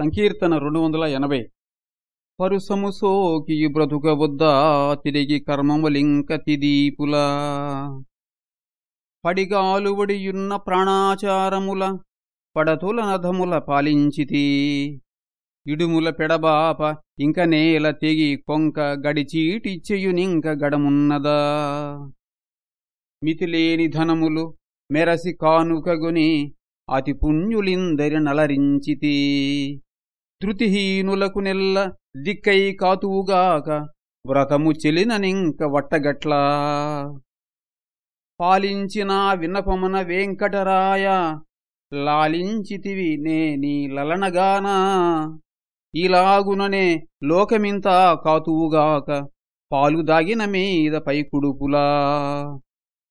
సంకీర్తన రెండు వందల ఎనభై. పరుసము సోకి బ్రతుకబుద్దా తిరిగి కర్మములింక తిదీపులా. పడిగాలువడియున్న ప్రాణాచారముల పడతుల నధముల పాలించితి. ఇడుముల పెడబాప ఇంక నేల తెగి కొంక గడిచీటిచ్చేయునింక గడమున్నదా. మితిలేని ధనములు మెరసి కానుకగొని అతి పుణ్యులిందరి నలరించితి. ధృతిహీనులకు నెల్ల దిక్కై కాతువుగాక వ్రతము చెలిననింక వట్టగట్లా. పాలించిన వినపమున వెంకటరాయ లాలించితివి నే నీ లలనగానా. ఇలాగుననే లోకమింతా కాతువుగాక పాలు దాగిన మీద పైకుడుపులా.